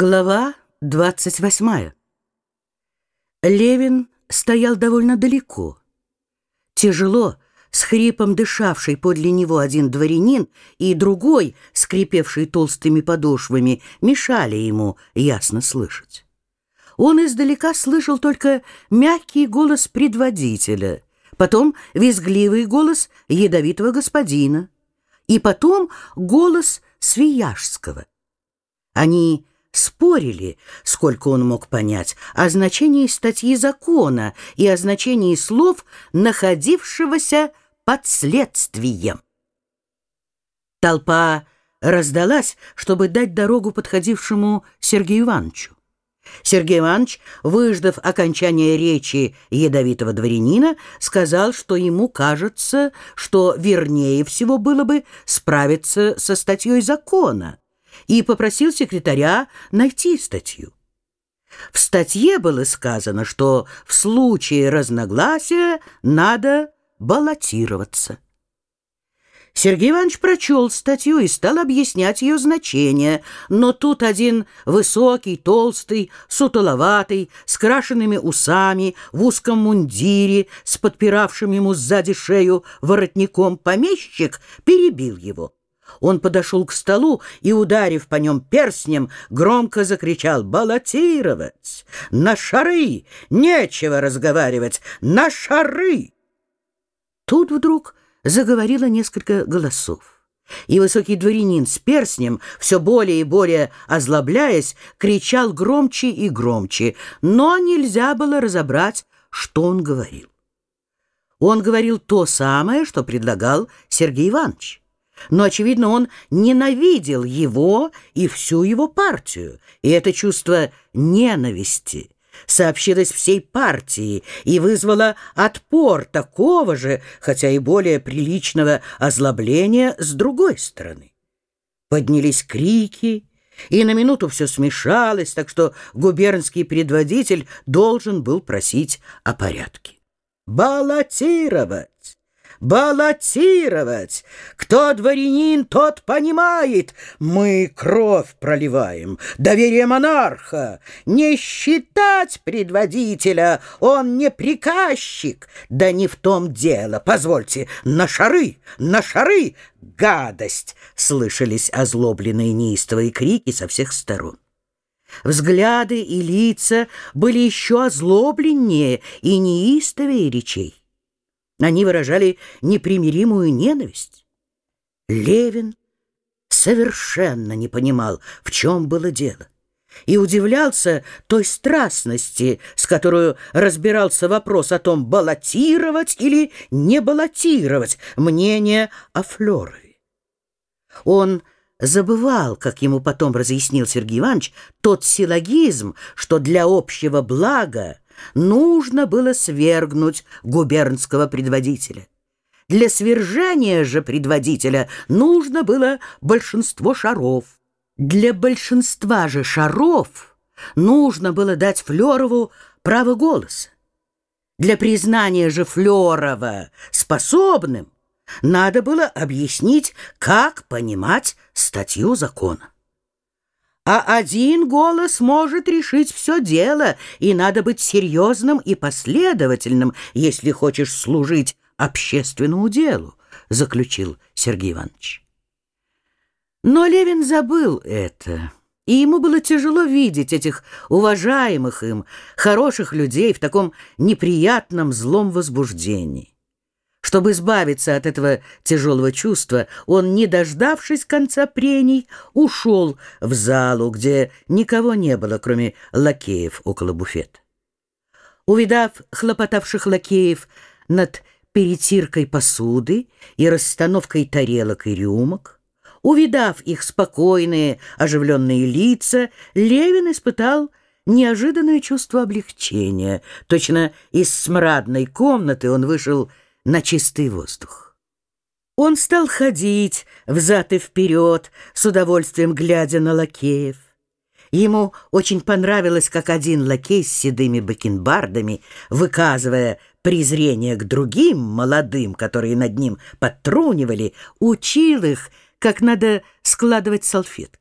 Глава двадцать восьмая. Левин стоял довольно далеко. Тяжело, с хрипом дышавший подле него один дворянин и другой, скрипевший толстыми подошвами, мешали ему ясно слышать. Он издалека слышал только мягкий голос предводителя, потом визгливый голос ядовитого господина и потом голос Свияжского. Они спорили, сколько он мог понять, о значении статьи закона и о значении слов, находившегося под следствием. Толпа раздалась, чтобы дать дорогу подходившему Сергею Ивановичу. Сергей Иванович, выждав окончания речи ядовитого дворянина, сказал, что ему кажется, что вернее всего было бы справиться со статьей закона, и попросил секретаря найти статью. В статье было сказано, что в случае разногласия надо баллотироваться. Сергей Иванович прочел статью и стал объяснять ее значение, но тут один высокий, толстый, сутуловатый, с крашенными усами, в узком мундире, с подпиравшим ему сзади шею воротником помещик, перебил его. Он подошел к столу и, ударив по нем перстнем, громко закричал «Баллотировать! На шары! Нечего разговаривать! На шары!» Тут вдруг заговорило несколько голосов. И высокий дворянин с перстнем, все более и более озлобляясь, кричал громче и громче, но нельзя было разобрать, что он говорил. Он говорил то самое, что предлагал Сергей Иванович. Но, очевидно, он ненавидел его и всю его партию, и это чувство ненависти сообщилось всей партии и вызвало отпор такого же, хотя и более приличного озлобления с другой стороны. Поднялись крики, и на минуту все смешалось, так что губернский предводитель должен был просить о порядке. «Баллотировать! Баллотировать. Кто дворянин, тот понимает. Мы кровь проливаем, доверие монарха. Не считать предводителя, он не приказчик. Да не в том дело. Позвольте, на шары, на шары. Гадость! Слышались озлобленные неистовые крики со всех сторон. Взгляды и лица были еще озлобленнее и неистовее речей. Они выражали непримиримую ненависть. Левин совершенно не понимал, в чем было дело, и удивлялся той страстности, с которой разбирался вопрос о том, баллотировать или не баллотировать мнение о Флёрове. Он забывал, как ему потом разъяснил Сергей Иванович, тот силлогизм, что для общего блага нужно было свергнуть губернского предводителя. Для свержения же предводителя нужно было большинство шаров. Для большинства же шаров нужно было дать Флёрову право голоса. Для признания же Флёрова способным надо было объяснить, как понимать статью закона. А один голос может решить все дело, и надо быть серьезным и последовательным, если хочешь служить общественному делу, заключил Сергей Иванович. Но Левин забыл это, и ему было тяжело видеть этих уважаемых им, хороших людей в таком неприятном злом возбуждении. Чтобы избавиться от этого тяжелого чувства, он, не дождавшись конца прений, ушел в залу, где никого не было, кроме лакеев около буфета. Увидав хлопотавших лакеев над перетиркой посуды и расстановкой тарелок и рюмок, увидав их спокойные, оживленные лица, Левин испытал неожиданное чувство облегчения. Точно из смрадной комнаты он вышел на чистый воздух. Он стал ходить взад и вперед, с удовольствием глядя на лакеев. Ему очень понравилось, как один лакей с седыми бакенбардами, выказывая презрение к другим молодым, которые над ним подтрунивали, учил их, как надо складывать салфетки.